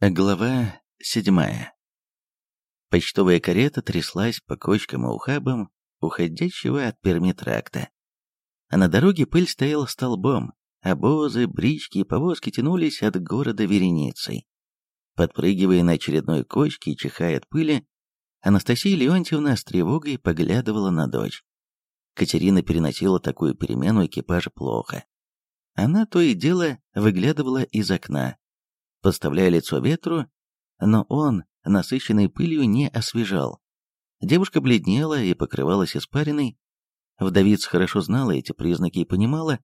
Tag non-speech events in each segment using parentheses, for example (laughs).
Глава седьмая. Почтовая карета тряслась по кочкам и ухабам уходящего от Перми тракта. А на дороге пыль стояла столбом, обозы, брички и повозки тянулись от города вереницей. Подпрыгивая на очередной кочке и чихая от пыли, Анастасия Леонтьевна с тревогой поглядывала на дочь. Катерина переносила такую перемену экипажа плохо. Она то и дело выглядывала из окна, подставляя лицо ветру, но он, насыщенный пылью, не освежал. Девушка бледнела и покрывалась испариной. Вдовица хорошо знала эти признаки и понимала,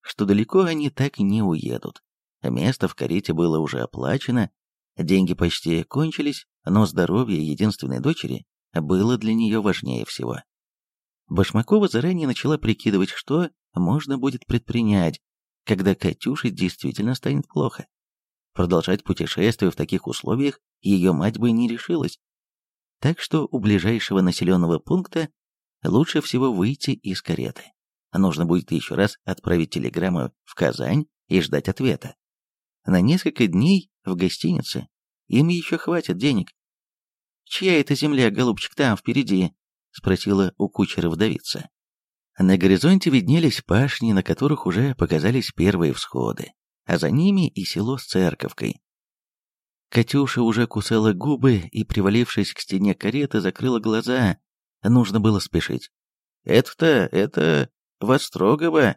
что далеко они так не уедут. Место в карете было уже оплачено, деньги почти кончились, но здоровье единственной дочери было для нее важнее всего. Башмакова заранее начала прикидывать, что можно будет предпринять, когда Катюше действительно станет плохо. Продолжать путешествие в таких условиях ее мать бы не решилась. Так что у ближайшего населенного пункта лучше всего выйти из кареты. Нужно будет еще раз отправить телеграмму в Казань и ждать ответа. На несколько дней в гостинице им еще хватит денег. «Чья это земля, голубчик, там, впереди?» — спросила у кучера вдовица. На горизонте виднелись пашни, на которых уже показались первые всходы а за ними и село с церковкой. Катюша уже кусала губы и, привалившись к стене кареты, закрыла глаза. Нужно было спешить. «Это-то, это Вострогово,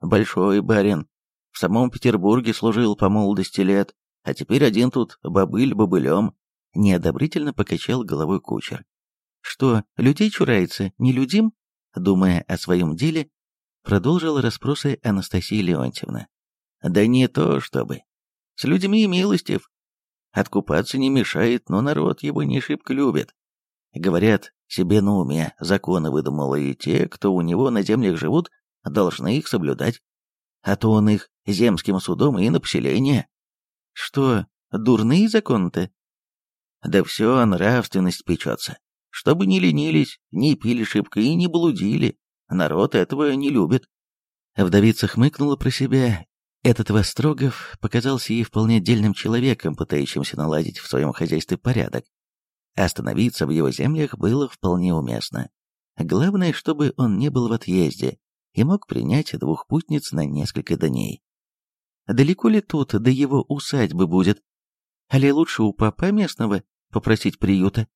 большой барин. В самом Петербурге служил по молодости лет, а теперь один тут бобыль бобылем». Неодобрительно покачал головой кучер. «Что, людей чурается, не людим?» Думая о своем деле, продолжила расспросы Анастасия Леонтьевна. Да не то чтобы. С людьми милостив. Откупаться не мешает, но народ его не шибко любит. Говорят, себе на уме законы выдумал, и те, кто у него на землях живут, должны их соблюдать. А то он их земским судом и на поселение. Что, дурные законы-то? Да все нравственность печется. Чтобы не ленились, не пили шибко и не блудили. Народ этого не любит. Вдовица хмыкнула про себя этот Вострогов показался ей вполне дельным человеком, пытающимся наладить в своем хозяйстве порядок. Остановиться в его землях было вполне уместно. Главное, чтобы он не был в отъезде и мог принять двух путниц на несколько дней. Далеко ли тут до его усадьбы будет? Али лучше у папа местного попросить приюта?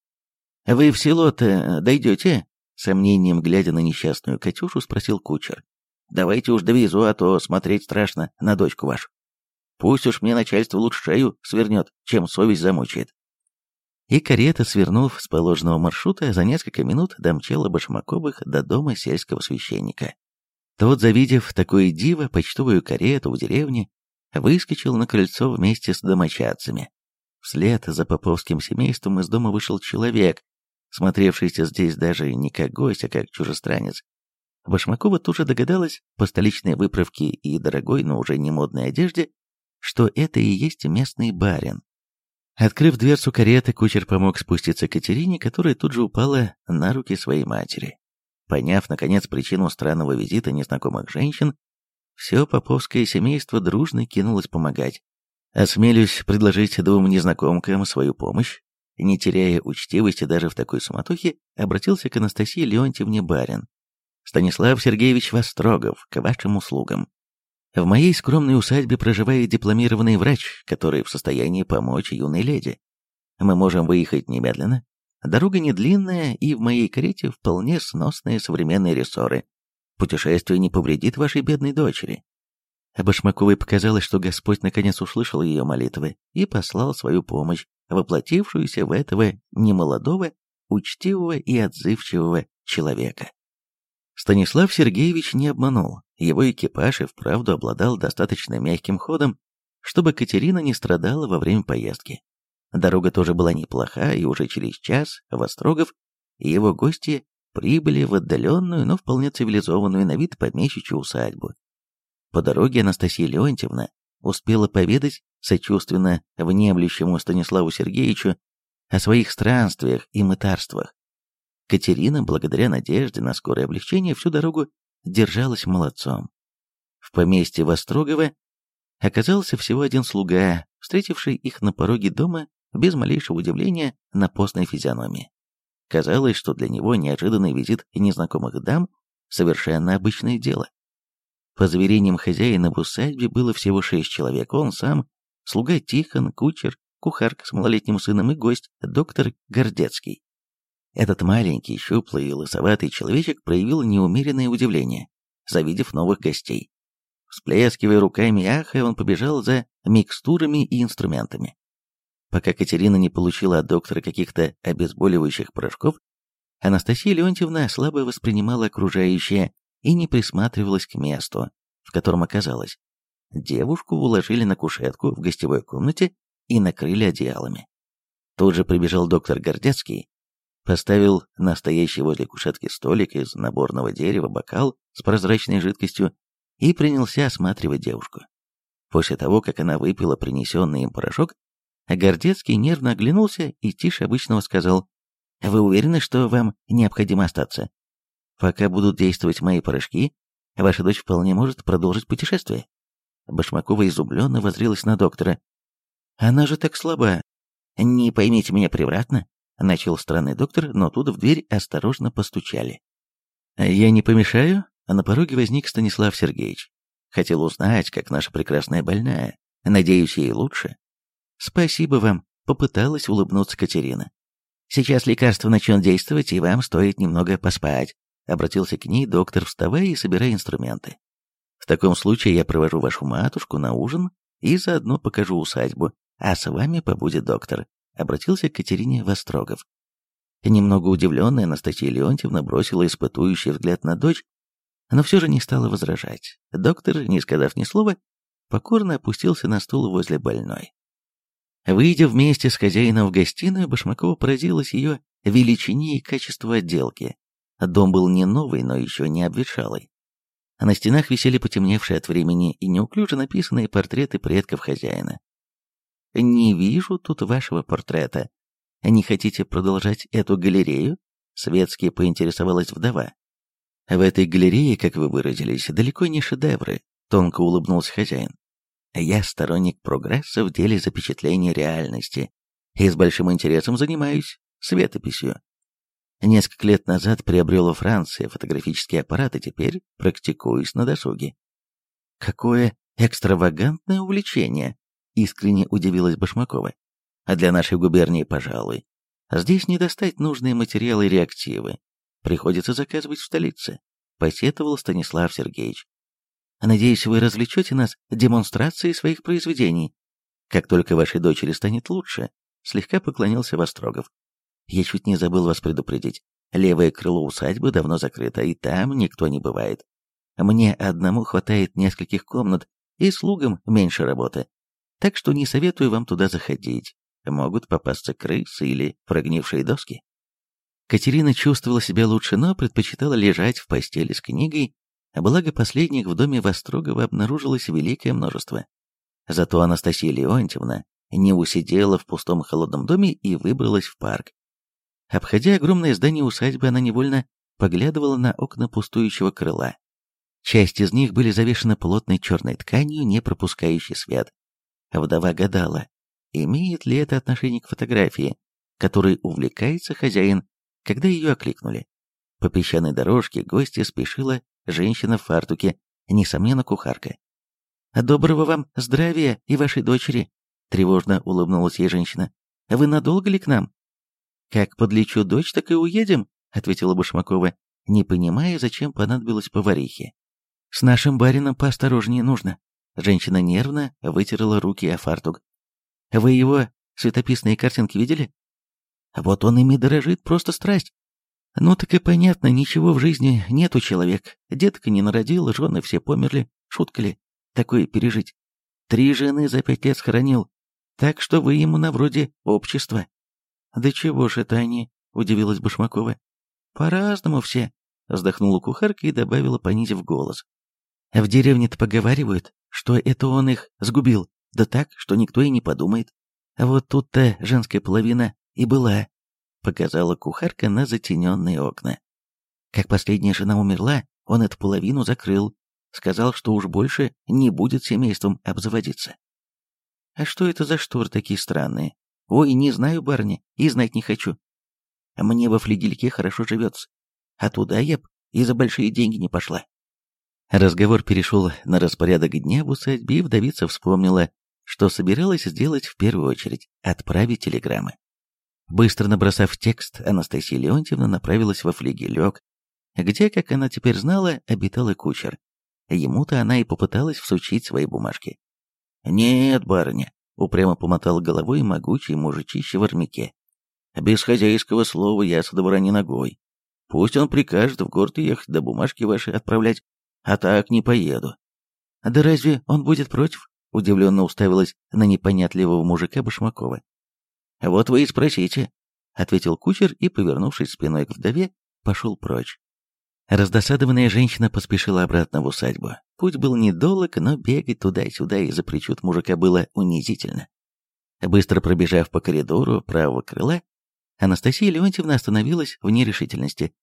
«Вы в село-то дойдете?» Сомнением глядя на несчастную Катюшу, спросил кучер. Давайте уж довезу, а то смотреть страшно на дочку вашу. Пусть уж мне начальство лучше шею свернет, чем совесть замучает. И карета, свернув с положенного маршрута, за несколько минут домчала Башмаковых до дома сельского священника. Тот, завидев такое диво, почтовую карету в деревне, выскочил на крыльцо вместе с домочадцами. Вслед за поповским семейством из дома вышел человек, смотревшийся здесь даже не как гость, а как чужестранец. Башмакова тут же догадалась по столичной выправке и дорогой, но уже не модной одежде, что это и есть местный барин. Открыв дверцу кареты, кучер помог спуститься Катерине, которая тут же упала на руки своей матери. Поняв, наконец, причину странного визита незнакомых женщин, все поповское семейство дружно кинулось помогать. Осмелюсь предложить двум незнакомкам свою помощь. Не теряя учтивости даже в такой суматохе, обратился к Анастасии Леонтьевне Барин, Станислав Сергеевич Вострогов, к вашим услугам. В моей скромной усадьбе проживает дипломированный врач, который в состоянии помочь юной леди. Мы можем выехать немедленно. Дорога не длинная, и в моей карете вполне сносные современные рессоры. Путешествие не повредит вашей бедной дочери. Башмаковой показалось, что Господь наконец услышал ее молитвы и послал свою помощь, воплотившуюся в этого немолодого, учтивого и отзывчивого человека. Станислав Сергеевич не обманул. Его экипаж и вправду обладал достаточно мягким ходом, чтобы Катерина не страдала во время поездки. Дорога тоже была неплоха, и уже через час Вострогов и его гости прибыли в отдаленную, но вполне цивилизованную на вид помещичью усадьбу. По дороге Анастасия Леонтьевна успела поведать сочувственно внемлющему Станиславу Сергеевичу о своих странствиях и мытарствах. Катерина, благодаря надежде на скорое облегчение, всю дорогу держалась молодцом. В поместье Вострогова оказался всего один слуга, встретивший их на пороге дома без малейшего удивления на постной физиономии. Казалось, что для него неожиданный визит незнакомых дам – совершенно обычное дело. По заверениям хозяина в усадьбе было всего шесть человек, он сам, слуга Тихон, кучер, кухарка с малолетним сыном и гость, доктор Гордецкий. Этот маленький, щуплый и лысоватый человечек проявил неумеренное удивление, завидев новых гостей. Всплескивая руками и он побежал за микстурами и инструментами. Пока Катерина не получила от доктора каких-то обезболивающих порошков, Анастасия Леонтьевна слабо воспринимала окружающее и не присматривалась к месту, в котором оказалась. Девушку уложили на кушетку в гостевой комнате и накрыли одеялами. Тут же прибежал доктор Гордецкий, поставил на стоящий возле кушетки столик из наборного дерева бокал с прозрачной жидкостью и принялся осматривать девушку. После того, как она выпила принесенный им порошок, Гордецкий нервно оглянулся и тише обычного сказал, «Вы уверены, что вам необходимо остаться? Пока будут действовать мои порошки, ваша дочь вполне может продолжить путешествие». Башмакова изумленно возрилась на доктора. «Она же так слаба. Не поймите меня превратно», — начал странный доктор, но тут в дверь осторожно постучали. «Я не помешаю?» На пороге возник Станислав Сергеевич. Хотел узнать, как наша прекрасная больная. Надеюсь, ей лучше. Спасибо вам, попыталась улыбнуться Катерина. Сейчас лекарство начнет действовать, и вам стоит немного поспать. Обратился к ней доктор, вставая и собирая инструменты. В таком случае я провожу вашу матушку на ужин и заодно покажу усадьбу, а с вами побудет доктор. Обратился к Катерине Вострогов. Немного удивленная Анастасия Леонтьевна бросила испытующий взгляд на дочь но все же не стала возражать. Доктор, не сказав ни слова, покорно опустился на стул возле больной. Выйдя вместе с хозяином в гостиную, Башмакова поразилась ее величине и качеству отделки. Дом был не новый, но еще не обветшалый. На стенах висели потемневшие от времени и неуклюже написанные портреты предков хозяина. «Не вижу тут вашего портрета. Не хотите продолжать эту галерею?» Светски поинтересовалась вдова. В этой галерее, как вы выразились, далеко не шедевры, тонко улыбнулся хозяин. Я сторонник прогресса в деле запечатления реальности и с большим интересом занимаюсь светописью. Несколько лет назад приобрел во Франции фотографический аппарат и теперь практикуюсь на досуге. Какое экстравагантное увлечение, искренне удивилась Башмакова. А для нашей губернии, пожалуй. Здесь не достать нужные материалы и реактивы, Приходится заказывать в столице», — посетовал Станислав Сергеевич. «Надеюсь, вы развлечете нас демонстрацией своих произведений. Как только вашей дочери станет лучше», — слегка поклонился Вострогов. «Я чуть не забыл вас предупредить. Левое крыло усадьбы давно закрыто, и там никто не бывает. Мне одному хватает нескольких комнат, и слугам меньше работы. Так что не советую вам туда заходить. Могут попасться крысы или прогнившие доски. Катерина чувствовала себя лучше, но предпочитала лежать в постели с книгой, а благо последних в доме Вострогова обнаружилось великое множество. Зато Анастасия Леонтьевна не усидела в пустом холодном доме и выбралась в парк. Обходя огромное здание усадьбы, она невольно поглядывала на окна пустующего крыла. Часть из них были завешены плотной черной тканью, не пропускающей свет. Вдова гадала, имеет ли это отношение к фотографии, которой увлекается хозяин когда ее окликнули. По песчаной дорожке гостья спешила женщина в фартуке, несомненно, кухарка. «Доброго вам здравия и вашей дочери!» Тревожно улыбнулась ей женщина. «Вы надолго ли к нам?» «Как подлечу дочь, так и уедем», ответила Башмакова, не понимая, зачем понадобилось поварихе. «С нашим барином поосторожнее нужно». Женщина нервно вытерла руки о фартук. «Вы его светописные картинки видели?» Вот он ими дорожит, просто страсть. Ну так и понятно, ничего в жизни нет у человека. Детка не народил, жены все померли. Шутка ли? Такое пережить. Три жены за пять лет схоронил. Так что вы ему на вроде общества. Да чего ж это они, удивилась Башмакова. По-разному все, вздохнула кухарка и добавила, понизив голос. В деревне-то поговаривают, что это он их сгубил, да так, что никто и не подумает. А вот тут-то женская половина и была, показала кухарка на затененные окна. Как последняя жена умерла, он эту половину закрыл, сказал, что уж больше не будет семейством обзаводиться. А что это за шторы такие странные? Ой, не знаю, барни, и знать не хочу. Мне во флигельке хорошо живется. А туда я б и за большие деньги не пошла. Разговор перешел на распорядок дня в усадьбе, и вдовица вспомнила, что собиралась сделать в первую очередь – отправить телеграммы. Быстро набросав текст, Анастасия Леонтьевна направилась во флигелек, где, как она теперь знала, обитала кучер. Ему-то она и попыталась всучить свои бумажки. «Нет, барыня», — упрямо помотал головой могучий мужичище в армяке. «Без хозяйского слова я со двора не ногой. Пусть он прикажет в город ехать, да бумажки ваши отправлять, а так не поеду». «Да разве он будет против?» — удивленно уставилась на непонятливого мужика Башмакова. «Вот вы и спросите», — ответил кучер и, повернувшись спиной к вдове, пошел прочь. Раздосадованная женщина поспешила обратно в усадьбу. Путь был недолг, но бегать туда-сюда из-за причуд мужика было унизительно. Быстро пробежав по коридору правого крыла, Анастасия Леонтьевна остановилась в нерешительности.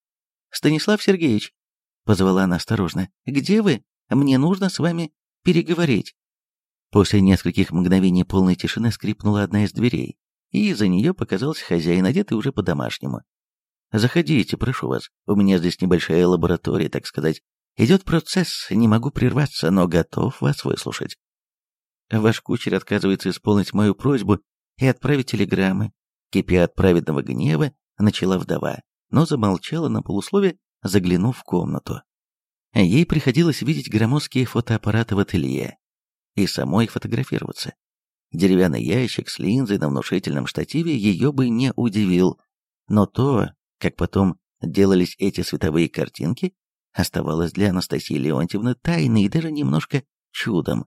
«Станислав Сергеевич», — позвала она осторожно, — «где вы? Мне нужно с вами переговорить». После нескольких мгновений полной тишины скрипнула одна из дверей, и из-за нее показался хозяин, одетый уже по-домашнему. Заходите, прошу вас. У меня здесь небольшая лаборатория, так сказать. Идет процесс, не могу прерваться, но готов вас выслушать. Ваш кучер отказывается исполнить мою просьбу и отправить телеграммы. Кипя от праведного гнева, начала вдова, но замолчала на полуслове, заглянув в комнату. Ей приходилось видеть громоздкие фотоаппараты в ателье и самой фотографироваться. Деревянный ящик с линзой на внушительном штативе ее бы не удивил, но то, как потом делались эти световые картинки, оставалось для Анастасии Леонтьевны тайной и даже немножко чудом.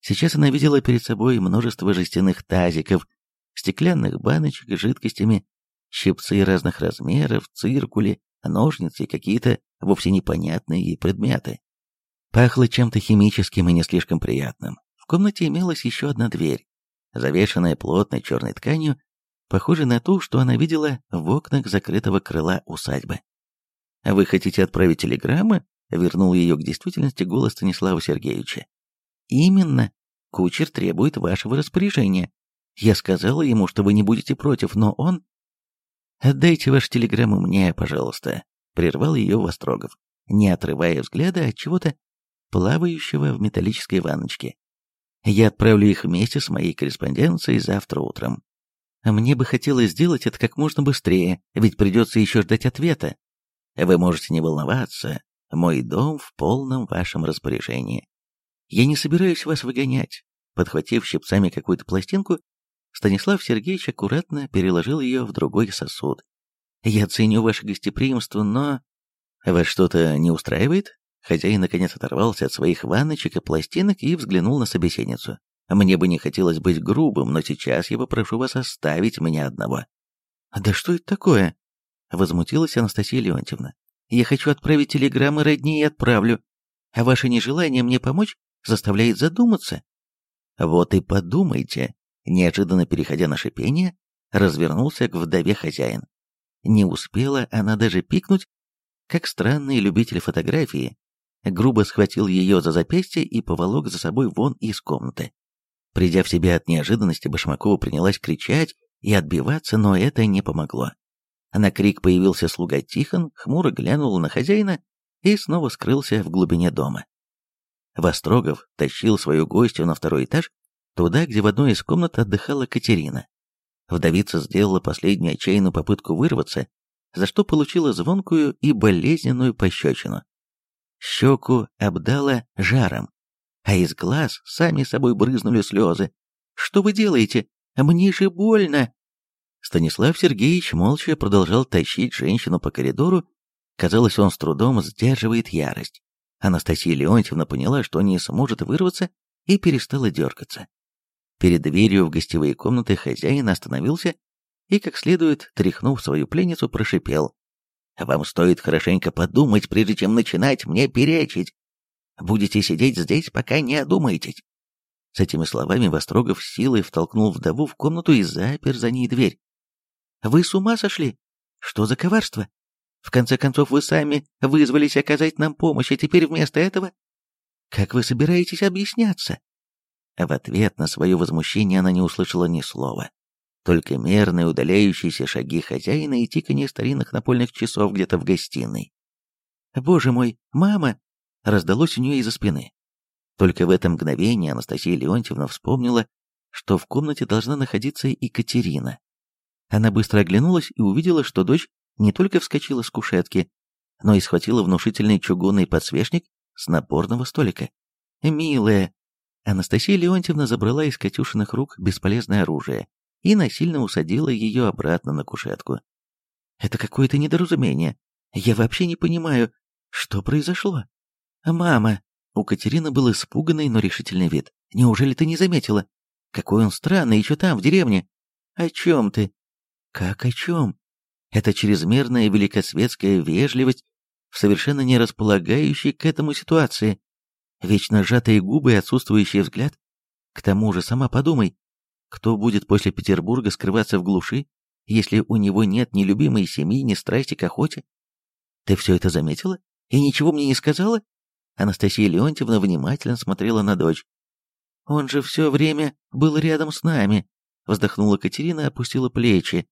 Сейчас она видела перед собой множество жестяных тазиков, стеклянных баночек с жидкостями, щипцы разных размеров, циркули, ножницы и какие-то вовсе непонятные предметы. Пахло чем-то химическим и не слишком приятным. В комнате имелась еще одна дверь, завешенная плотной черной тканью похожей на ту, что она видела в окнах закрытого крыла усадьбы. «А «Вы хотите отправить телеграммы?» — вернул ее к действительности голос Станислава Сергеевича. «Именно. Кучер требует вашего распоряжения. Я сказала ему, что вы не будете против, но он...» «Отдайте вашу телеграмму мне, пожалуйста», — прервал ее Вострогов, не отрывая взгляда от чего-то плавающего в металлической ванночке. «Я отправлю их вместе с моей корреспонденцией завтра утром. Мне бы хотелось сделать это как можно быстрее, ведь придется еще ждать ответа. Вы можете не волноваться, мой дом в полном вашем распоряжении. Я не собираюсь вас выгонять. Подхватив щипцами какую-то пластинку, Станислав Сергеевич аккуратно переложил ее в другой сосуд. Я ценю ваше гостеприимство, но... Вас что-то не устраивает? Хозяин наконец оторвался от своих ванночек и пластинок и взглянул на собеседницу. Мне бы не хотелось быть грубым, но сейчас я попрошу вас оставить меня одного». «Да что это такое?» — возмутилась Анастасия Леонтьевна. «Я хочу отправить телеграммы родни и отправлю, а ваше нежелание мне помочь заставляет задуматься». «Вот и подумайте», неожиданно переходя на шипение, развернулся к вдове хозяин. Не успела она даже пикнуть, как странный любитель фотографии грубо схватил ее за запястье и поволок за собой вон из комнаты. Придя в себя от неожиданности, Башмакова принялась кричать и отбиваться, но это не помогло. На крик появился слуга Тихон, хмуро глянул на хозяина и снова скрылся в глубине дома. Вострогов тащил свою гостью на второй этаж, туда, где в одной из комнат отдыхала Катерина. Вдовица сделала последнюю отчаянную попытку вырваться, за что получила звонкую и болезненную пощечину. Щеку обдала жаром, а из глаз сами собой брызнули слезы. «Что вы делаете? Мне же больно!» Станислав Сергеевич молча продолжал тащить женщину по коридору. Казалось, он с трудом сдерживает ярость. Анастасия Леонтьевна поняла, что не сможет вырваться, и перестала дергаться. Перед дверью в гостевые комнаты хозяин остановился и, как следует, тряхнув свою пленницу, прошипел. «Вам стоит хорошенько подумать, прежде чем начинать мне перечить. Будете сидеть здесь, пока не одумаетесь». С этими словами Вострогов силой втолкнул вдову в комнату и запер за ней дверь. «Вы с ума сошли? Что за коварство? В конце концов, вы сами вызвались оказать нам помощь, а теперь вместо этого... Как вы собираетесь объясняться?» А в ответ на свое возмущение она не услышала ни слова. Только мерные удаляющиеся шаги хозяина и тиканье старинных напольных часов где-то в гостиной. «Боже мой, мама!» раздалось у нее из-за спины. Только в это мгновение Анастасия Леонтьевна вспомнила, что в комнате должна находиться Екатерина. Она быстро оглянулась и увидела, что дочь не только вскочила с кушетки, но и схватила внушительный чугунный подсвечник с напорного столика. «Милая!» Анастасия Леонтьевна забрала из Катюшиных рук бесполезное оружие и насильно усадила ее обратно на кушетку. «Это какое-то недоразумение. Я вообще не понимаю, что произошло?» «Мама!» У Катерины был испуганный, но решительный вид. «Неужели ты не заметила? Какой он странный, еще там, в деревне!» «О чем ты?» «Как о чем?» Это чрезмерная великосветская вежливость совершенно не располагающей к этому ситуации. Вечно сжатые губы и отсутствующий взгляд. К тому же, сама подумай, кто будет после Петербурга скрываться в глуши, если у него нет ни любимой семьи, ни страсти к охоте? Ты все это заметила и ничего мне не сказала? Анастасия Леонтьевна внимательно смотрела на дочь. «Он же все время был рядом с нами», — вздохнула Катерина и опустила плечи.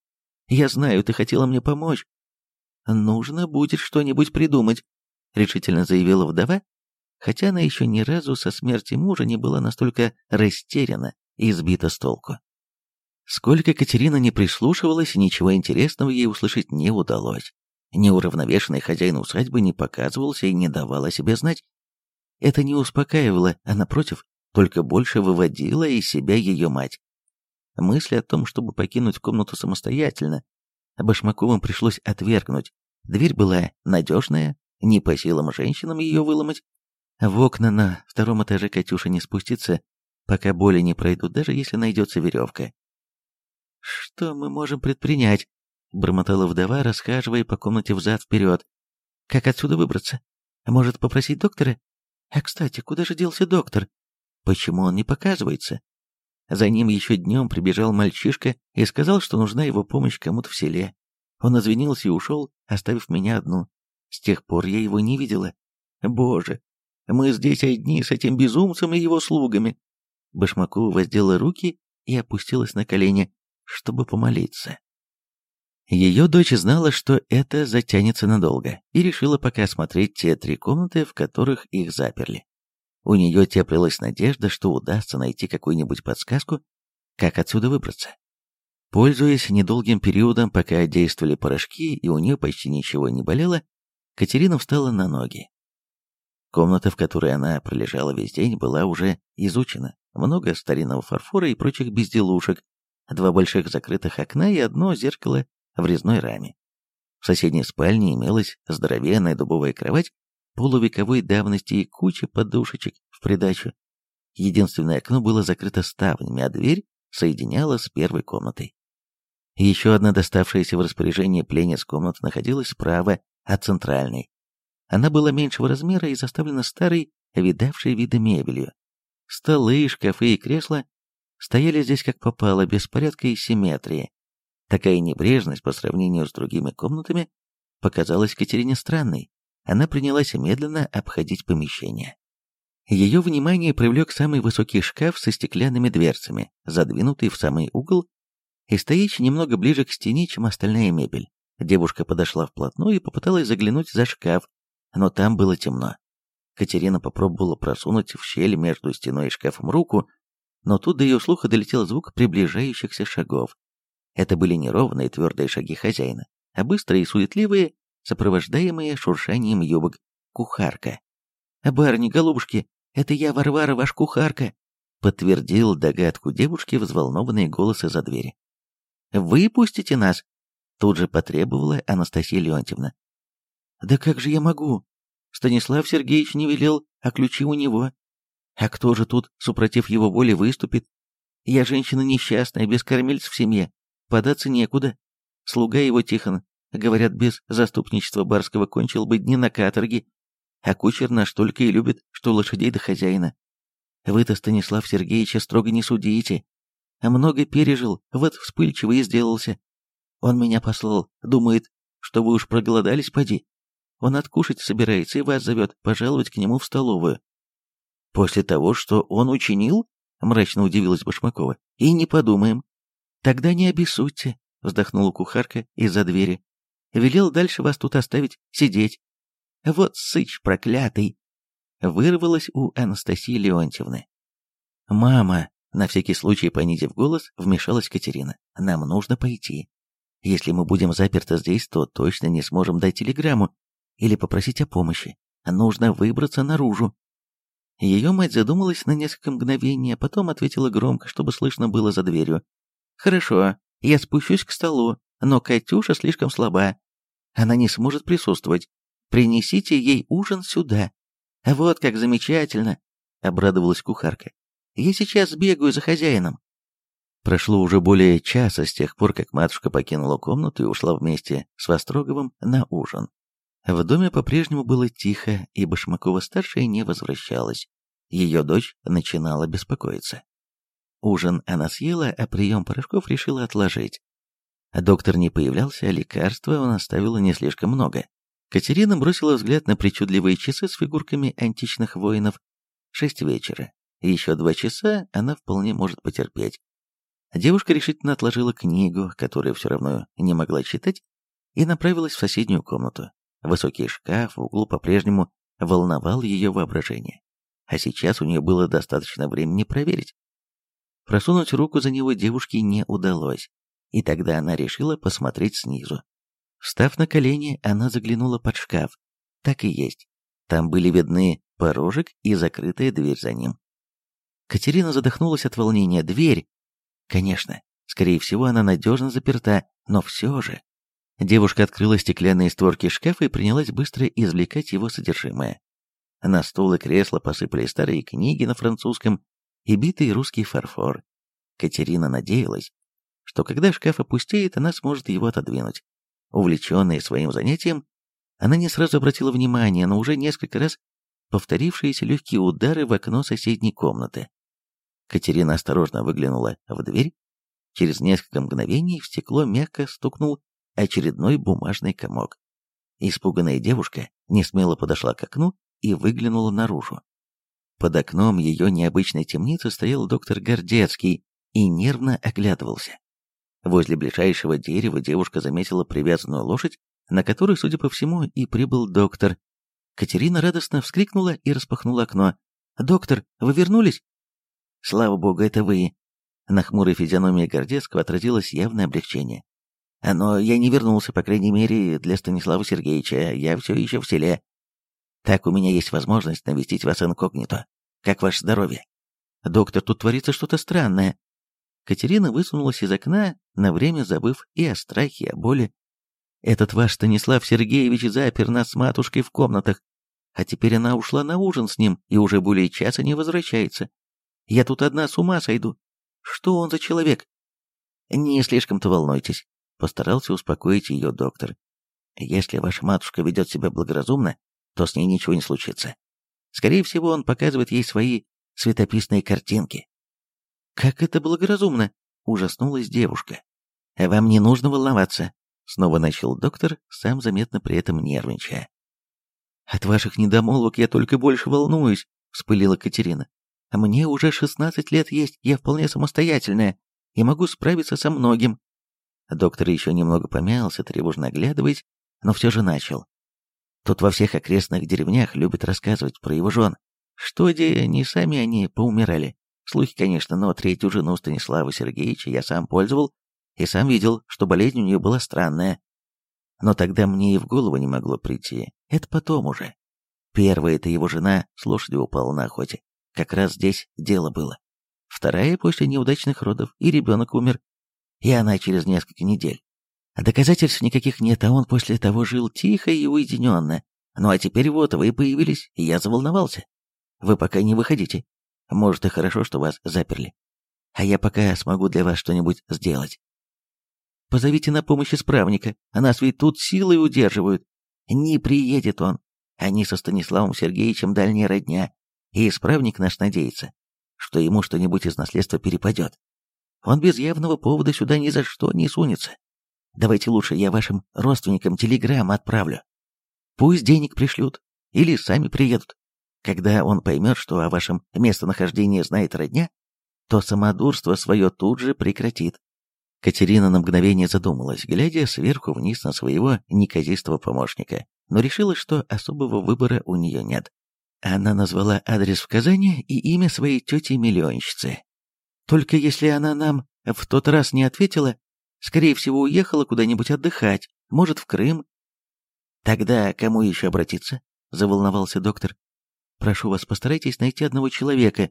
«Я знаю, ты хотела мне помочь». «Нужно будет что-нибудь придумать», — решительно заявила вдова, хотя она еще ни разу со смерти мужа не была настолько растеряна и сбита с толку. Сколько Катерина не прислушивалась, ничего интересного ей услышать не удалось. Неуравновешенный хозяин усадьбы не показывался и не давал о себе знать. Это не успокаивало, а напротив, только больше выводила из себя ее мать. Мысль о том, чтобы покинуть комнату самостоятельно, Башмаковым пришлось отвергнуть. Дверь была надежная, не по силам женщинам ее выломать. В окна на втором этаже Катюша не спустится, пока боли не пройдут, даже если найдется веревка. «Что мы можем предпринять?» — бормотала вдова, расхаживая по комнате взад-вперед. «Как отсюда выбраться? Может, попросить доктора? А, кстати, куда же делся доктор? Почему он не показывается? За ним еще днем прибежал мальчишка и сказал, что нужна его помощь кому-то в селе. Он извинился и ушел, оставив меня одну. С тех пор я его не видела. Боже, мы здесь одни с этим безумцем и его слугами. Башмакова воздела руки и опустилась на колени, чтобы помолиться. Ее дочь знала, что это затянется надолго, и решила пока осмотреть те три комнаты, в которых их заперли. У нее теплилась надежда, что удастся найти какую-нибудь подсказку, как отсюда выбраться. Пользуясь недолгим периодом, пока действовали порошки и у нее почти ничего не болело, Катерина встала на ноги. Комната, в которой она пролежала весь день, была уже изучена. Много старинного фарфора и прочих безделушек, два больших закрытых окна и одно зеркало в резной раме. В соседней спальне имелась здоровенная дубовая кровать полувековой давности и куча подушечек в придачу. Единственное окно было закрыто ставнями, а дверь соединяла с первой комнатой. Еще одна доставшаяся в распоряжение пленниц комната находилась справа от центральной. Она была меньшего размера и заставлена старой, видавшей виды мебелью. Столы, шкафы и кресла стояли здесь как попало, без порядка и симметрии. Такая небрежность по сравнению с другими комнатами показалась Катерине странной. Она принялась медленно обходить помещение. Ее внимание привлек самый высокий шкаф со стеклянными дверцами, задвинутый в самый угол и стоящий немного ближе к стене, чем остальная мебель. Девушка подошла вплотную и попыталась заглянуть за шкаф, но там было темно. Катерина попробовала просунуть в щель между стеной и шкафом руку, но тут до ее слуха долетел звук приближающихся шагов. Это были неровные твердые шаги хозяина, а быстрые и суетливые, сопровождаемые шуршанием юбок, кухарка. «Барни, голубушки, это я, Варвара, ваш кухарка», подтвердил догадку девушки взволнованный голос из-за двери. «Выпустите нас!» Тут же потребовала Анастасия Леонтьевна. «Да как же я могу? Станислав Сергеевич не велел, а ключи у него. А кто же тут, супротив его воли, выступит? Я женщина несчастная, без кормильца в семье податься некуда. Слуга его Тихон, говорят, без заступничества барского кончил бы дни на каторге, а кучер наш только и любит, что лошадей до хозяина. Вы-то, Станислав Сергеевича, строго не судите. А много пережил, вот вспыльчивый и сделался. Он меня послал, думает, что вы уж проголодались, поди. Он откушать собирается и вас зовет пожаловать к нему в столовую. После того, что он учинил, мрачно удивилась Башмакова. «И не подумаем». «Тогда не обессудьте», — вздохнула кухарка из-за двери. «Велел дальше вас тут оставить сидеть». «Вот сыч проклятый!» Вырвалась у Анастасии Леонтьевны. «Мама!» — на всякий случай понизив голос, вмешалась Катерина. «Нам нужно пойти. Если мы будем заперты здесь, то точно не сможем дать телеграмму или попросить о помощи. Нужно выбраться наружу. Ее мать задумалась на несколько мгновений, а потом ответила громко, чтобы слышно было за дверью. «Хорошо, я спущусь к столу, но Катюша слишком слаба. Она не сможет присутствовать. Принесите ей ужин сюда». «Вот как замечательно!» — обрадовалась кухарка. «Я сейчас сбегаю за хозяином». Прошло уже более часа с тех пор, как матушка покинула комнату и ушла вместе с Востроговым на ужин. В доме по-прежнему было тихо, и Башмакова-старшая не возвращалась. Ее дочь начинала беспокоиться. Ужин она съела, а прием порошков решила отложить. Доктор не появлялся, а лекарства он оставила не слишком много. Катерина бросила взгляд на причудливые часы с фигурками античных воинов. Шесть вечера. Еще два часа она вполне может потерпеть. Девушка решительно отложила книгу, которую все равно не могла читать, и направилась в соседнюю комнату. Высокий шкаф в углу по-прежнему волновал ее воображение. А сейчас у нее было достаточно времени проверить. Просунуть руку за него девушке не удалось, и тогда она решила посмотреть снизу. Встав на колени, она заглянула под шкаф. Так и есть. Там были видны порожек и закрытая дверь за ним. Катерина задохнулась от волнения. Дверь! Конечно, скорее всего, она надежно заперта, но все же... Девушка открыла стеклянные створки шкафа и принялась быстро извлекать его содержимое. На стол и кресло посыпали старые книги на французском и битый русский фарфор. Катерина надеялась, что когда шкаф опустеет, она сможет его отодвинуть. Увлеченная своим занятием, она не сразу обратила внимание на уже несколько раз повторившиеся легкие удары в окно соседней комнаты. Катерина осторожно выглянула в дверь. Через несколько мгновений в стекло мягко стукнул очередной бумажный комок. Испуганная девушка несмело подошла к окну и выглянула наружу. Под окном ее необычной темницы стоял доктор Гордецкий и нервно оглядывался. Возле ближайшего дерева девушка заметила привязанную лошадь, на которой, судя по всему, и прибыл доктор. Катерина радостно вскрикнула и распахнула окно. «Доктор, вы вернулись?» «Слава богу, это вы!» На хмурой физиономии Гордецкого отразилось явное облегчение. Но я не вернулся, по крайней мере, для Станислава Сергеевича. Я все еще в селе. Так у меня есть возможность навестить вас инкогнито. Как ваше здоровье? Доктор, тут творится что-то странное. Катерина высунулась из окна, на время забыв и о страхе, и о боли. Этот ваш Станислав Сергеевич запер нас с матушкой в комнатах, а теперь она ушла на ужин с ним и уже более часа не возвращается. Я тут одна с ума сойду. Что он за человек? Не слишком-то волнуйтесь. Постарался успокоить ее доктор. Если ваша матушка ведет себя благоразумно, то с ней ничего не случится. Скорее всего, он показывает ей свои светописные картинки. «Как это благоразумно?» — ужаснулась девушка. «Вам не нужно волноваться», — снова начал доктор, сам заметно при этом нервничая. «От ваших недомолвок я только больше волнуюсь», — вспылила Катерина. «Мне уже шестнадцать лет есть, я вполне самостоятельная и могу справиться со многим. Доктор еще немного помялся, тревожно оглядываясь, но все же начал. Тут во всех окрестных деревнях любят рассказывать про его жен. Что где не сами они поумирали. Слухи, конечно, но третью жену Станислава Сергеевича я сам пользовал и сам видел, что болезнь у нее была странная. Но тогда мне и в голову не могло прийти. Это потом уже. Первая — это его жена с лошади упала на охоте. Как раз здесь дело было. Вторая — после неудачных родов, и ребенок умер и она через несколько недель. Доказательств никаких нет, а он после того жил тихо и уединенно. Ну а теперь вот вы появились, и я заволновался. Вы пока не выходите. Может, и хорошо, что вас заперли. А я пока смогу для вас что-нибудь сделать. Позовите на помощь исправника, а нас ведь тут силой удерживают. Не приедет он. Они со Станиславом Сергеевичем дальняя родня, и исправник наш надеется, что ему что-нибудь из наследства перепадет. Он без явного повода сюда ни за что не сунется. Давайте лучше я вашим родственникам телеграмм отправлю. Пусть денег пришлют, или сами приедут. Когда он поймет, что о вашем местонахождении знает родня, то самодурство свое тут же прекратит. Катерина на мгновение задумалась, глядя сверху вниз на своего неказистого помощника, но решила, что особого выбора у нее нет. Она назвала адрес в Казани и имя своей тети-миллионщицы. Только если она нам в тот раз не ответила, скорее всего, уехала куда-нибудь отдыхать, может, в Крым. Тогда кому еще обратиться? Заволновался доктор. Прошу вас, постарайтесь найти одного человека.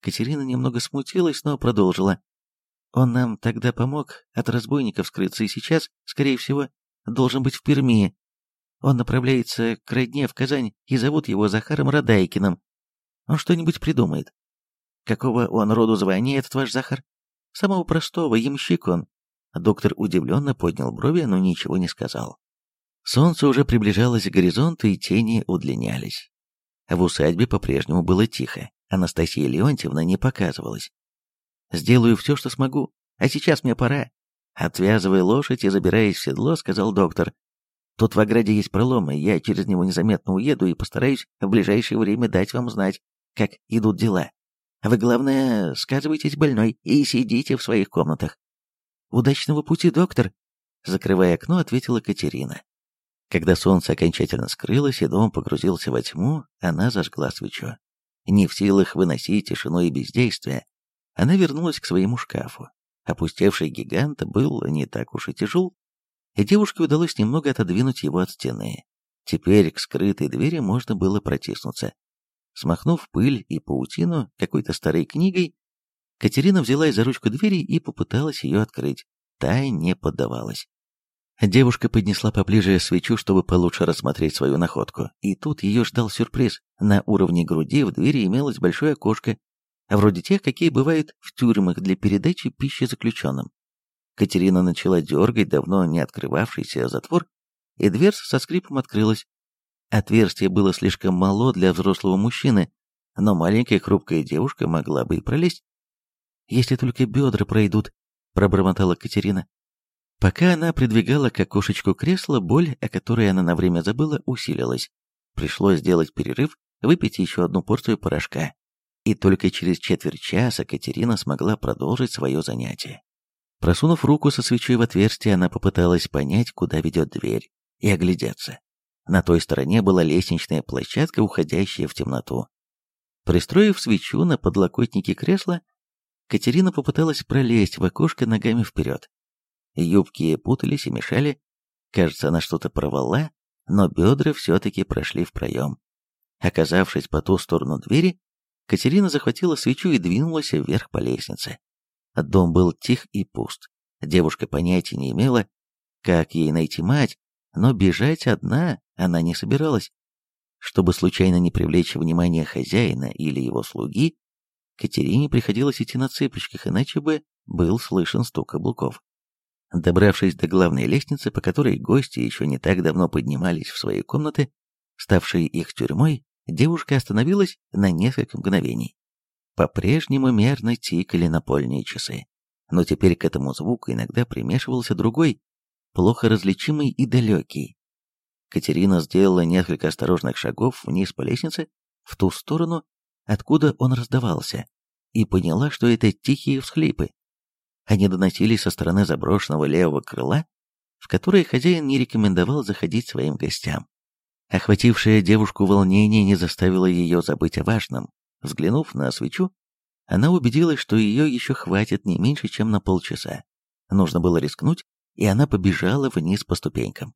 Катерина немного смутилась, но продолжила. Он нам тогда помог от разбойников скрыться и сейчас, скорее всего, должен быть в Перми. Он направляется к родне в Казань и зовут его Захаром Радайкиным. Он что-нибудь придумает. Какого он роду звания, этот ваш Захар? Самого простого, ямщик он. Доктор удивленно поднял брови, но ничего не сказал. Солнце уже приближалось к горизонту, и тени удлинялись. В усадьбе по-прежнему было тихо. Анастасия Леонтьевна не показывалась. «Сделаю все, что смогу, а сейчас мне пора». Отвязывая лошадь и забираясь в седло, сказал доктор. «Тут в ограде есть пролом, и я через него незаметно уеду и постараюсь в ближайшее время дать вам знать, как идут дела. Вы, главное, сказывайтесь больной и сидите в своих комнатах». «Удачного пути, доктор!» Закрывая окно, ответила Катерина. Когда солнце окончательно скрылось и дом погрузился во тьму, она зажгла свечу. Не в силах выносить тишину и бездействие, она вернулась к своему шкафу. Опустевший гигант был не так уж и тяжел, и девушке удалось немного отодвинуть его от стены. Теперь к скрытой двери можно было протиснуться. Смахнув пыль и паутину какой-то старой книгой, Катерина взялась за ручку двери и попыталась ее открыть. Та не поддавалась. Девушка поднесла поближе свечу, чтобы получше рассмотреть свою находку. И тут ее ждал сюрприз. На уровне груди в двери имелось большое окошко, вроде тех, какие бывают в тюрьмах для передачи пищи заключенным. Катерина начала дергать давно не открывавшийся затвор, и дверца со скрипом открылась. Отверстие было слишком мало для взрослого мужчины, но маленькая хрупкая девушка могла бы и пролезть. «Если только бедра пройдут», — пробормотала Катерина. Пока она придвигала к окошечку кресла, боль, о которой она на время забыла, усилилась. Пришлось сделать перерыв, выпить еще одну порцию порошка. И только через четверть часа Катерина смогла продолжить свое занятие. Просунув руку со свечой в отверстие, она попыталась понять, куда ведет дверь, и оглядеться. На той стороне была лестничная площадка, уходящая в темноту. Пристроив свечу на подлокотнике кресла, Катерина попыталась пролезть в окошко ногами вперед. Юбки путались и мешали. Кажется, она что-то порвала, но бедра все-таки прошли в проем. Оказавшись по ту сторону двери, Катерина захватила свечу и двинулась вверх по лестнице. Дом был тих и пуст. Девушка понятия не имела, как ей найти мать, но бежать одна она не собиралась. Чтобы случайно не привлечь внимание хозяина или его слуги, Катерине приходилось идти на цыпочках, иначе бы был слышен стук каблуков. Добравшись до главной лестницы, по которой гости еще не так давно поднимались в свои комнаты, ставшие их тюрьмой, девушка остановилась на несколько мгновений. По-прежнему мерно тикали напольные часы, но теперь к этому звуку иногда примешивался другой, плохо различимый и далекий. Катерина сделала несколько осторожных шагов вниз по лестнице, в ту сторону, откуда он раздавался, и поняла, что это тихие всхлипы. Они доносились со стороны заброшенного левого крыла, в которое хозяин не рекомендовал заходить своим гостям. Охватившее девушку волнение не заставило ее забыть о важном. Взглянув на свечу, она убедилась, что ее еще хватит не меньше, чем на полчаса. Нужно было рискнуть, и она побежала вниз по ступенькам.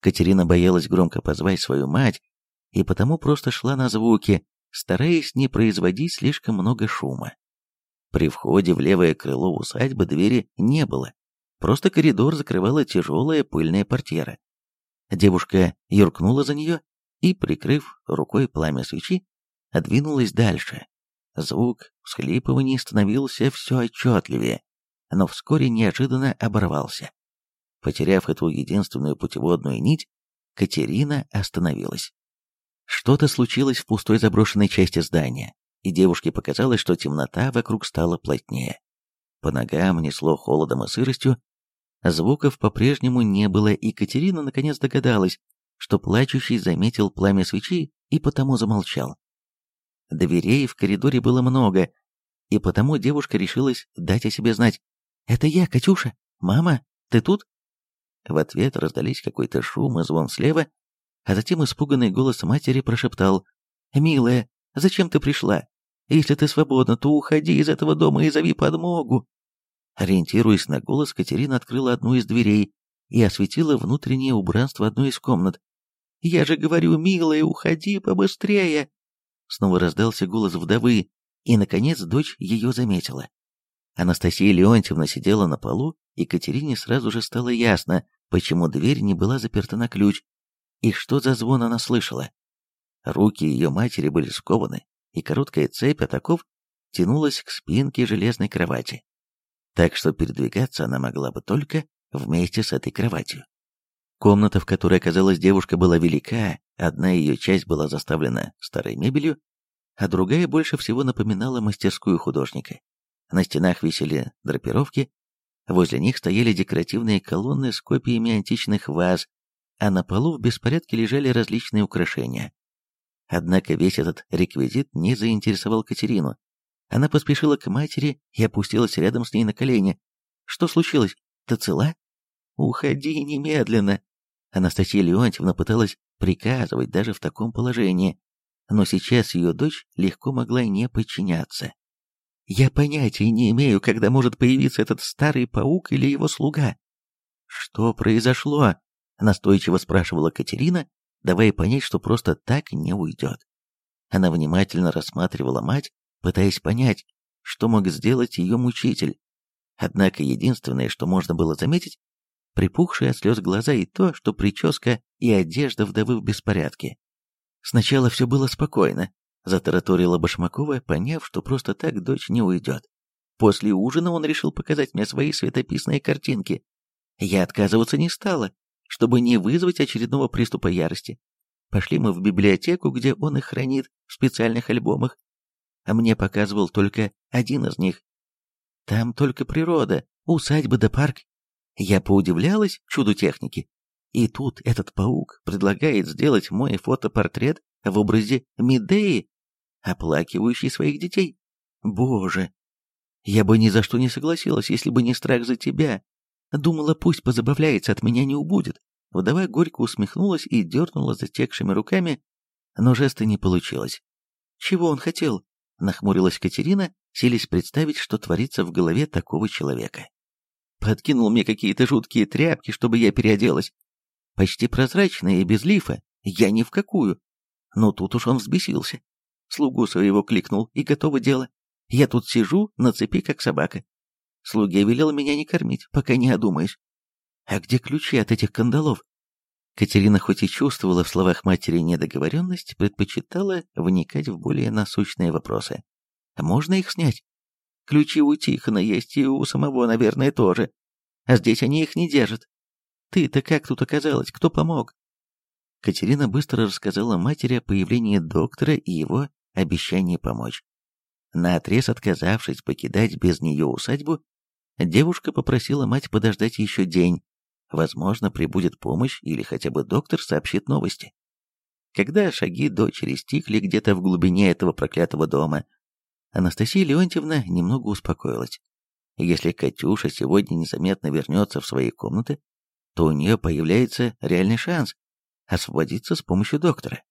Катерина боялась громко позвать свою мать, и потому просто шла на звуки, стараясь не производить слишком много шума. При входе в левое крыло усадьбы двери не было, просто коридор закрывала тяжелая пыльная портьера. Девушка юркнула за нее и, прикрыв рукой пламя свечи, двинулась дальше. Звук всхлипываний становился все отчетливее, но вскоре неожиданно оборвался. Потеряв эту единственную путеводную нить, Катерина остановилась. Что-то случилось в пустой заброшенной части здания и девушке показалось, что темнота вокруг стала плотнее. По ногам несло холодом и сыростью, звуков по-прежнему не было, и Катерина наконец догадалась, что плачущий заметил пламя свечи и потому замолчал. Дверей в коридоре было много, и потому девушка решилась дать о себе знать. «Это я, Катюша! Мама, ты тут?» В ответ раздались какой-то шум и звон слева, а затем испуганный голос матери прошептал. «Милая, зачем ты пришла? Если ты свободна, то уходи из этого дома и зови подмогу!» Ориентируясь на голос, Катерина открыла одну из дверей и осветила внутреннее убранство одной из комнат. «Я же говорю, милая, уходи побыстрее!» Снова раздался голос вдовы, и, наконец, дочь ее заметила. Анастасия Леонтьевна сидела на полу, и Катерине сразу же стало ясно, почему дверь не была заперта на ключ, и что за звон она слышала. Руки ее матери были скованы, и короткая цепь атаков тянулась к спинке железной кровати. Так что передвигаться она могла бы только вместе с этой кроватью. Комната, в которой оказалась девушка, была велика, одна ее часть была заставлена старой мебелью, а другая больше всего напоминала мастерскую художника. На стенах висели драпировки, возле них стояли декоративные колонны с копиями античных ваз, а на полу в беспорядке лежали различные украшения. Однако весь этот реквизит не заинтересовал Катерину. Она поспешила к матери и опустилась рядом с ней на колени. «Что случилось? Ты цела?» «Уходи немедленно!» Анастасия Леонтьевна пыталась приказывать даже в таком положении, но сейчас ее дочь легко могла не подчиняться. «Я понятия не имею, когда может появиться этот старый паук или его слуга». «Что произошло?» — настойчиво спрашивала Катерина, давая понять, что просто так не уйдет. Она внимательно рассматривала мать, пытаясь понять, что мог сделать ее мучитель. Однако единственное, что можно было заметить, припухшие от слез глаза и то, что прическа и одежда вдовы в беспорядке. Сначала все было спокойно, затараторила Башмакова, поняв, что просто так дочь не уйдет. После ужина он решил показать мне свои светописные картинки. Я отказываться не стала, чтобы не вызвать очередного приступа ярости. Пошли мы в библиотеку, где он их хранит в специальных альбомах. А мне показывал только один из них. Там только природа, усадьба да парк я поудивлялась чуду техники. И тут этот паук предлагает сделать мой фотопортрет в образе Медеи, оплакивающей своих детей. Боже, я бы ни за что не согласилась, если бы не страх за тебя. Думала, пусть позабавляется, от меня не убудет. Вдова горько усмехнулась и дернула затекшими руками, но жеста не получилось. Чего он хотел? Нахмурилась Катерина, селись представить, что творится в голове такого человека. Подкинул мне какие-то жуткие тряпки, чтобы я переоделась. Почти прозрачные и без лифа, я ни в какую. Но тут уж он взбесился. Слугу своего кликнул, и готово дело. Я тут сижу на цепи, как собака. Слуге велел меня не кормить, пока не одумаюсь. А где ключи от этих кандалов? Катерина хоть и чувствовала в словах матери недоговоренность, предпочитала вникать в более насущные вопросы. Можно их снять? Ключи у Тихона есть и у самого, наверное, тоже. А здесь они их не держат. Ты-то как тут оказалась? Кто помог?» Катерина быстро рассказала матери о появлении доктора и его обещании помочь. Наотрез отказавшись покидать без нее усадьбу, девушка попросила мать подождать еще день. Возможно, прибудет помощь или хотя бы доктор сообщит новости. Когда шаги дочери стихли где-то в глубине этого проклятого дома, Анастасия Леонтьевна немного успокоилась. Если Катюша сегодня незаметно вернется в свои комнаты, то у нее появляется реальный шанс освободиться с помощью доктора.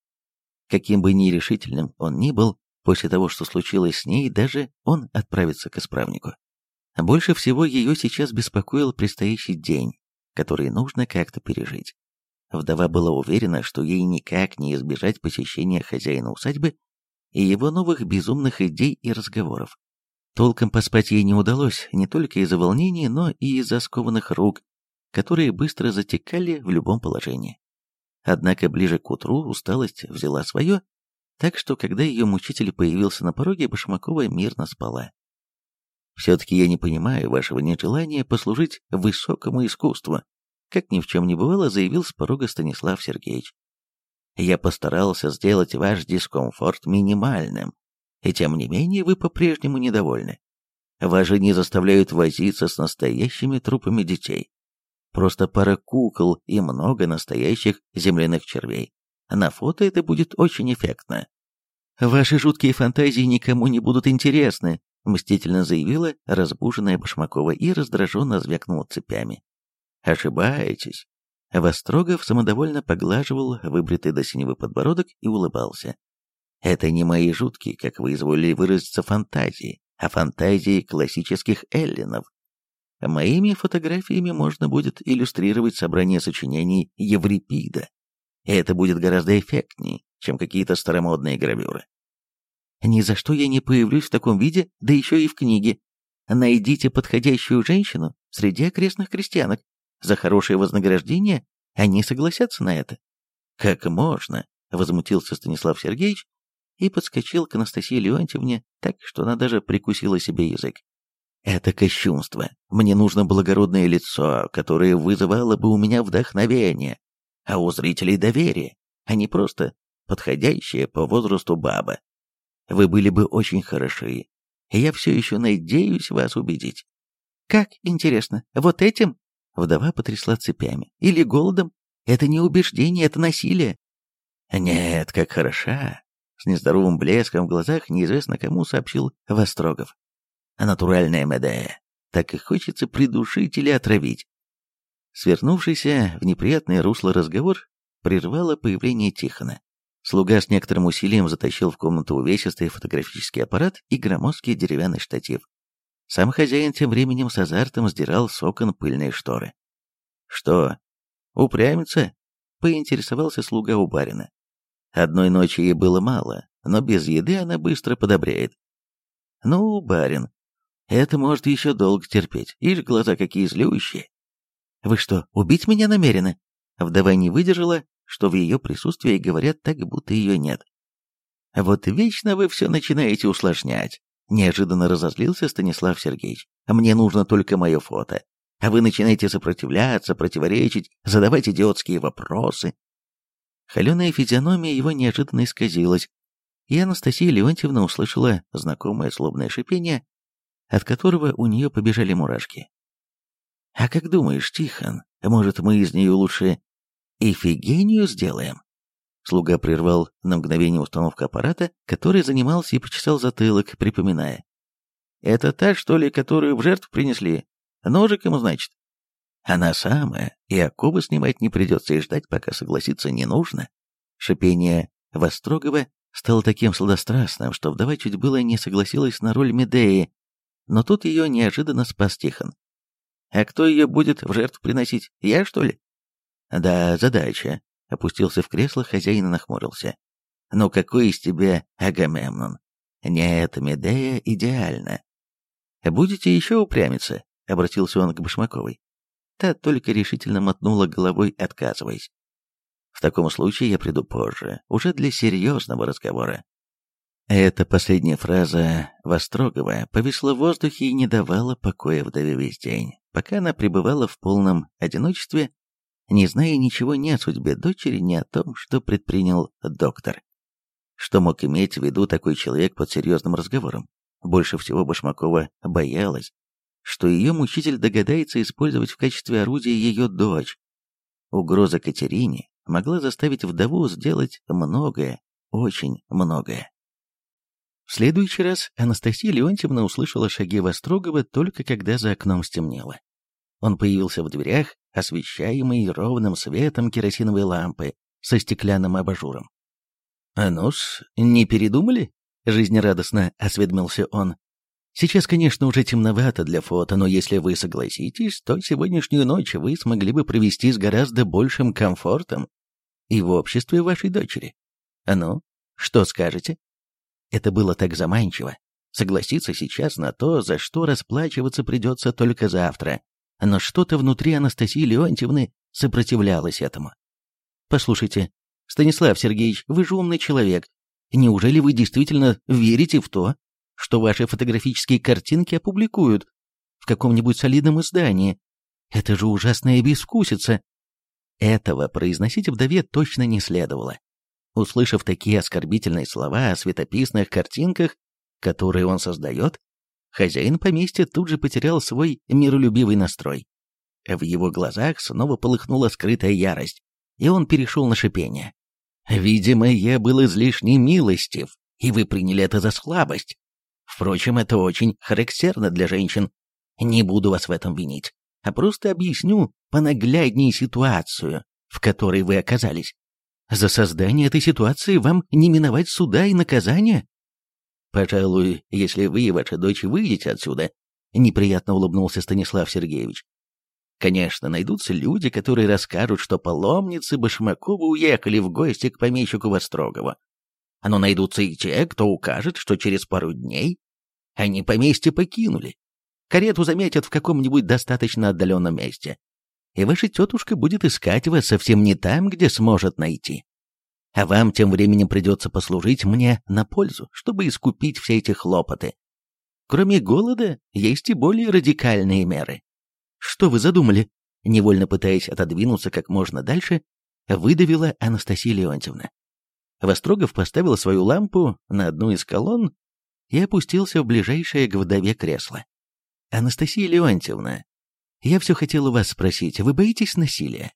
Каким бы нерешительным он ни был, после того, что случилось с ней, даже он отправится к исправнику. Больше всего ее сейчас беспокоил предстоящий день, который нужно как-то пережить. Вдова была уверена, что ей никак не избежать посещения хозяина усадьбы и его новых безумных идей и разговоров. Толком поспать ей не удалось, не только из-за волнения, но и из-за скованных рук, которые быстро затекали в любом положении. Однако ближе к утру усталость взяла свое, так что когда ее мучитель появился на пороге, Башмакова мирно спала. «Все-таки я не понимаю вашего нежелания послужить высокому искусству», как ни в чем не бывало, заявил с порога Станислав Сергеевич. Я постарался сделать ваш дискомфорт минимальным, и тем не менее вы по-прежнему недовольны. Вас же не заставляют возиться с настоящими трупами детей. Просто пара кукол и много настоящих земляных червей. На фото это будет очень эффектно. Ваши жуткие фантазии никому не будут интересны, мстительно заявила разбуженная Башмакова и раздраженно звякнула цепями. «Ошибаетесь». Вострогов самодовольно поглаживал выбритый до синего подбородок и улыбался. «Это не мои жуткие, как вы изволили выразиться, фантазии, а фантазии классических эллинов. Моими фотографиями можно будет иллюстрировать собрание сочинений Еврипида. Это будет гораздо эффектнее, чем какие-то старомодные гравюры. Ни за что я не появлюсь в таком виде, да еще и в книге. Найдите подходящую женщину среди окрестных крестьянок. За хорошее вознаграждение они согласятся на это. Как можно? Возмутился Станислав Сергеевич и подскочил к Анастасии Леонтьевне так, что она даже прикусила себе язык. Это кощунство. Мне нужно благородное лицо, которое вызывало бы у меня вдохновение, а у зрителей доверие, а не просто подходящая по возрасту баба. Вы были бы очень хороши, я все еще надеюсь вас убедить. Как интересно, вот этим? Вдова потрясла цепями. Или голодом? Это не убеждение, это насилие. Нет, как хороша. С нездоровым блеском в глазах неизвестно кому сообщил Вострогов. А натуральная Медея. Так и хочется придушить или отравить. Свернувшийся в неприятное русло разговор прервало появление Тихона. Слуга с некоторым усилием затащил в комнату увесистый фотографический аппарат и громоздкий деревянный штатив. Сам хозяин тем временем с азартом сдирал с окон пыльные шторы. «Что, упрямится?» — поинтересовался слуга у барина. Одной ночи ей было мало, но без еды она быстро подобреет. «Ну, барин, это может еще долго терпеть, ишь глаза какие злющие». «Вы что, убить меня намерены?» Вдова не выдержала что в ее присутствии говорят так, будто ее нет. «Вот вечно вы все начинаете усложнять», — неожиданно разозлился Станислав Сергеевич. «Мне нужно только мое фото, а вы начинаете сопротивляться, противоречить, задавать идиотские вопросы». Холеная физиономия его неожиданно исказилась, и Анастасия Леонтьевна услышала знакомое слобное шипение, от которого у нее побежали мурашки. «А как думаешь, Тихон, может, мы из нее лучше Ифигению сделаем?» Слуга прервал на мгновение установку аппарата, который занимался и почесал затылок, припоминая. «Это та, что ли, которую в жертву принесли? Ножиком, значит?» «Она самая, и оковы снимать не придется, и ждать, пока согласиться не нужно». Шипение Вострогова стало таким сладострастным, что вдова чуть было не согласилась на роль Медеи, но тут ее неожиданно спас Тихон. «А кто ее будет в жертву приносить? Я, что ли?» «Да, задача», — опустился в кресло, хозяин и нахмурился. «Ну какой из тебя Агамемнон? Нет, Медея идеально». «Будете еще упрямиться?» — обратился он к Башмаковой. Та только решительно мотнула головой, отказываясь. «В таком случае я приду позже, уже для серьезного разговора». Эта последняя фраза Вострогова повисла в воздухе и не давала покоя вдове весь день, пока она пребывала в полном одиночестве не зная ничего ни о судьбе дочери, ни о том, что предпринял доктор. Что мог иметь в виду такой человек под серьезным разговором? Больше всего Башмакова боялась, что ее мучитель догадается использовать в качестве орудия ее дочь. Угроза Катерине могла заставить вдову сделать многое, очень многое. В следующий раз Анастасия Леонтьевна услышала шаги Вострогова только когда за окном стемнело. Он появился в дверях, освещаемый ровным светом керосиновой лампы со стеклянным абажуром. «А ну-с, не передумали?» — жизнерадостно осведомился он. «Сейчас, конечно, уже темновато для фото, но если вы согласитесь, то сегодняшнюю ночь вы смогли бы провести с гораздо большим комфортом и в обществе вашей дочери. А ну, что скажете?» Это было так заманчиво. Согласиться сейчас на то, за что расплачиваться придется только завтра, но что-то внутри Анастасии Леонтьевны сопротивлялось этому. «Послушайте, Станислав Сергеевич, вы же умный человек. Неужели вы действительно верите в то, что ваши фотографические картинки опубликуют в каком-нибудь солидном издании? Это же ужасная бескусица!» Этого произносить вдове точно не следовало. Услышав такие оскорбительные слова о светописных картинках, которые он создает, Хозяин поместья тут же потерял свой миролюбивый настрой. В его глазах снова полыхнула скрытая ярость, и он перешел на шипение. «Видимо, я был излишне милостив, и вы приняли это за слабость. Впрочем, это очень характерно для женщин. Не буду вас в этом винить, а просто объясню понагляднее ситуацию, в которой вы оказались. За создание этой ситуации вам не миновать суда и наказания. Пожалуй, если вы и ваша дочь выйдете отсюда, неприятно улыбнулся Станислав Сергеевич. Конечно, найдутся люди, которые расскажут, что паломницы Башмакова уехали в гости к помещику Вострогову. Но найдутся и те, кто укажет, что через пару дней они поместье покинули. Карету заметят в каком-нибудь достаточно отдаленном месте. И ваша тетушка будет искать вас совсем не там, где сможет найти. А вам тем временем придется послужить мне на пользу, чтобы искупить все эти хлопоты. Кроме голода, есть и более радикальные меры. Что вы задумали? Невольно пытаясь отодвинуться как можно дальше, выдавила Анастасия Леонтьевна. Вострогов поставил свою лампу на одну из колонн и опустился в ближайшее к вдове кресло. «Анастасия Леонтьевна, я все хотела вас спросить, вы боитесь насилия?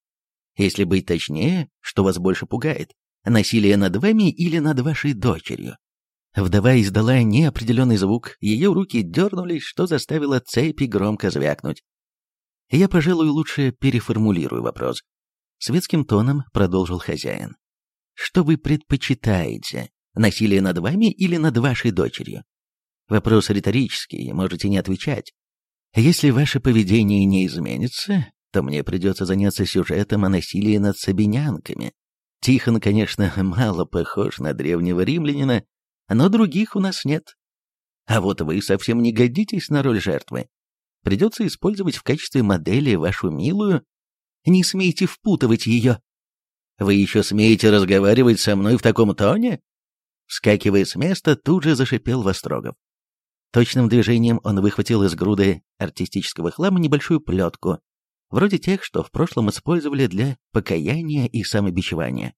Если быть точнее, что вас больше пугает, насилие над вами или над вашей дочерью?» Вдова издала неопределенный звук, ее руки дернулись, что заставило цепи громко звякнуть. Я, пожалуй, лучше переформулирую вопрос. Светским тоном продолжил хозяин. Что вы предпочитаете, насилие над вами или над вашей дочерью? Вопрос риторический, можете не отвечать. Если ваше поведение не изменится, то мне придется заняться сюжетом о насилии над сабинянками. Тихон, конечно, (laughs) мало похож на древнего римлянина, но других у нас нет. А вот вы совсем не годитесь на роль жертвы. Придется использовать в качестве модели вашу милую. Не смейте впутывать ее. Вы еще смеете разговаривать со мной в таком тоне? Вскакивая с места, тут же зашипел Вострогов. Точным движением он выхватил из груды артистического хлама небольшую плетку, вроде тех, что в прошлом использовали для покаяния и самобичевания.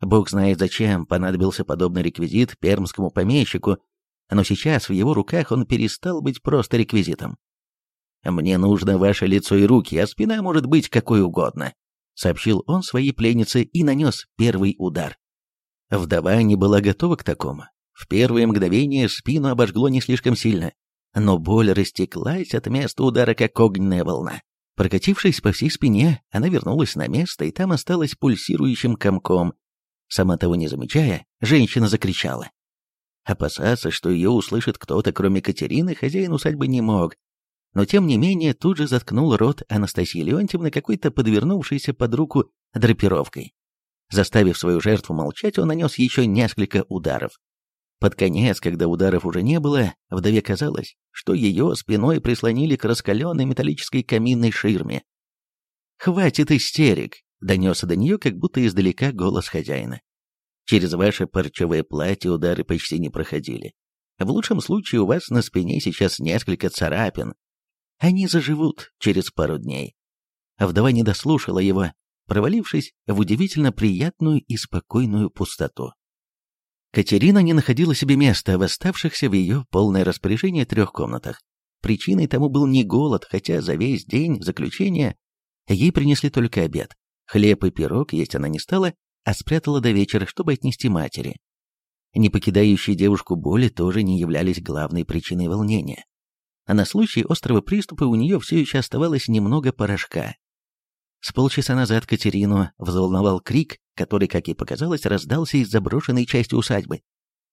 Бог знает зачем понадобился подобный реквизит пермскому помещику, но сейчас в его руках он перестал быть просто реквизитом. «Мне нужно ваше лицо и руки, а спина может быть какой угодно», сообщил он своей пленнице и нанес первый удар. Вдова не была готова к такому. В первое мгновение спину обожгло не слишком сильно, но боль растеклась от места удара, как огненная волна. Прокатившись по всей спине, она вернулась на место и там осталась пульсирующим комком. Сама того не замечая, женщина закричала. Опасаться, что ее услышит кто-то, кроме Катерины, хозяин усадьбы не мог, но тем не менее тут же заткнул рот Анастасии Леонтьевны какой-то подвернувшейся под руку драпировкой. Заставив свою жертву молчать, он нанес еще несколько ударов. Под конец, когда ударов уже не было, вдове казалось, что ее спиной прислонили к раскаленной металлической каминной ширме. «Хватит истерик!» — донесся до нее, как будто издалека голос хозяина. «Через ваше парчевое платье удары почти не проходили. В лучшем случае у вас на спине сейчас несколько царапин, они заживут через пару дней. Вдова не дослушала его, провалившись в удивительно приятную и спокойную пустоту. Катерина не находила себе места в оставшихся в ее полное распоряжение трех комнатах. Причиной тому был не голод, хотя за весь день заключения ей принесли только обед. Хлеб и пирог есть она не стала, а спрятала до вечера, чтобы отнести матери. Не покидающие девушку боли тоже не являлись главной причиной волнения а на случай острого приступа у нее все еще оставалось немного порошка. С полчаса назад Катерину взволновал крик, который, как ей показалось, раздался из заброшенной части усадьбы.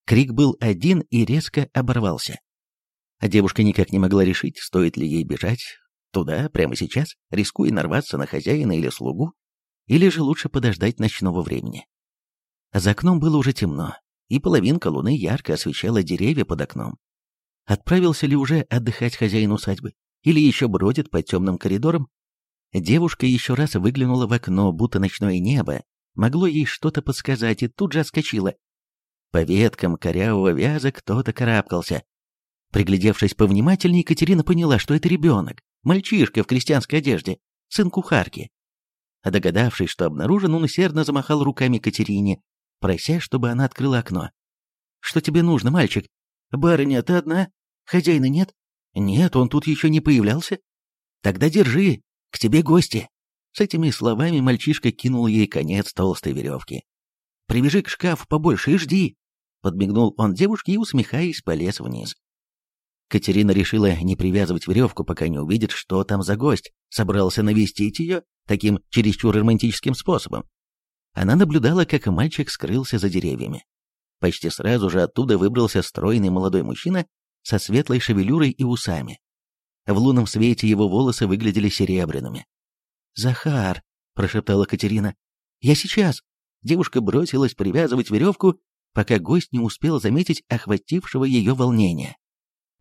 Крик был один и резко оборвался. А девушка никак не могла решить, стоит ли ей бежать туда прямо сейчас, рискуя нарваться на хозяина или слугу, или же лучше подождать ночного времени. За окном было уже темно, и половинка луны ярко освещала деревья под окном. Отправился ли уже отдыхать хозяин усадьбы? Или еще бродит по темным коридорам? Девушка еще раз выглянула в окно, будто ночное небо могло ей что-то подсказать, и тут же отскочила. По веткам корявого вяза кто-то карабкался. Приглядевшись повнимательнее, Екатерина поняла, что это ребенок, мальчишка в крестьянской одежде, сын кухарки. А догадавшись, что обнаружен, он усердно замахал руками Катерине, прося, чтобы она открыла окно. «Что тебе нужно, мальчик?» «Барыня, ты одна? Хозяина нет?» «Нет, он тут еще не появлялся». «Тогда держи, к тебе гости». С этими словами мальчишка кинул ей конец толстой веревки. «Привяжи к шкафу побольше и жди», — подмигнул он девушке и, усмехаясь, полез вниз. Катерина решила не привязывать веревку, пока не увидит, что там за гость, собрался навестить ее таким чересчур романтическим способом. Она наблюдала, как мальчик скрылся за деревьями. Почти сразу же оттуда выбрался стройный молодой мужчина со светлой шевелюрой и усами. В лунном свете его волосы выглядели серебряными. «Захар!» – прошептала Катерина. «Я сейчас!» Девушка бросилась привязывать веревку, пока гость не успел заметить охватившего ее волнения.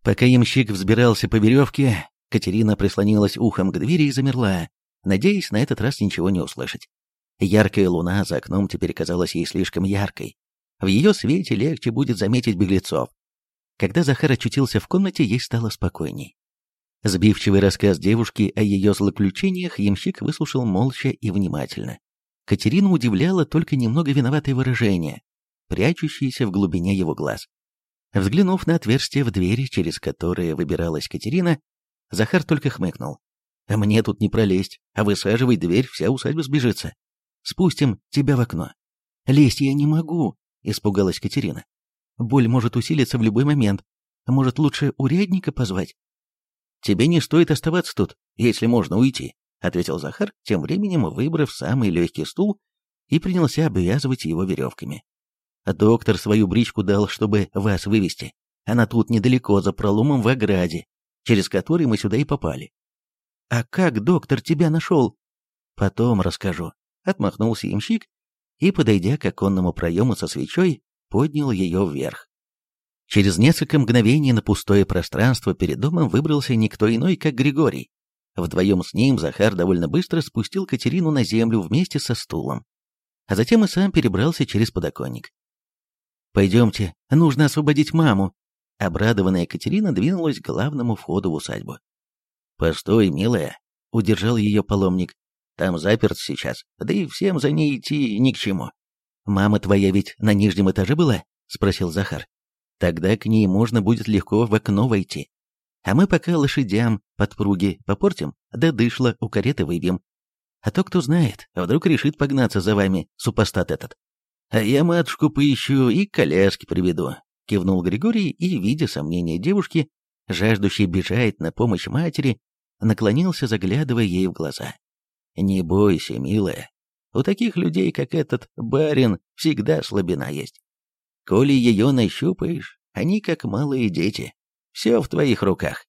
Пока ямщик взбирался по веревке, Катерина прислонилась ухом к двери и замерла, надеясь на этот раз ничего не услышать. Яркая луна за окном теперь казалась ей слишком яркой. В ее свете легче будет заметить беглецов. Когда Захар очутился в комнате, ей стало спокойней. Сбивчивый рассказ девушки о ее злоключениях ямщик выслушал молча и внимательно. Катерину удивляло только немного виноватое выражение, прячущееся в глубине его глаз. Взглянув на отверстие в двери, через которое выбиралась Катерина, Захар только хмыкнул. «А мне тут не пролезть, а высаживать дверь, вся усадьба сбежится. Спустим тебя в окно». «Лезть я не могу», — испугалась Катерина. «Боль может усилиться в любой момент. Может, лучше урядника позвать?» «Тебе не стоит оставаться тут, если можно уйти», — ответил Захар, тем временем выбрав самый легкий стул и принялся обвязывать его веревками. «Доктор свою бричку дал, чтобы вас вывести. Она тут недалеко, за проломом в ограде, через который мы сюда и попали». «А как доктор тебя нашел?» «Потом расскажу», — отмахнулся имщик и, подойдя к оконному проему со свечой, поднял ее вверх. Через несколько мгновений на пустое пространство перед домом выбрался никто иной, как Григорий. Вдвоем с ним Захар довольно быстро спустил Катерину на землю вместе со стулом, а затем и сам перебрался через подоконник. «Пойдемте, нужно освободить маму». Обрадованная Катерина двинулась к главному входу в усадьбу. «Постой, милая», — удержал ее паломник. «Там заперт сейчас, да и всем за ней идти ни к чему». «Мама твоя ведь на нижнем этаже была?» — спросил Захар. Тогда к ней можно будет легко в окно войти. А мы пока лошадям подпруги попортим, да дышло у кареты выбьем. А то кто знает, вдруг решит погнаться за вами, супостат этот. А я матушку поищу и коляски приведу, кивнул Григорий и, видя сомнения девушки, жаждущий бежать на помощь матери, наклонился, заглядывая ей в глаза. «Не бойся, милая, у таких людей, как этот барин, всегда слабина есть. Коли ее нащупаешь, они как малые дети. Все в твоих руках.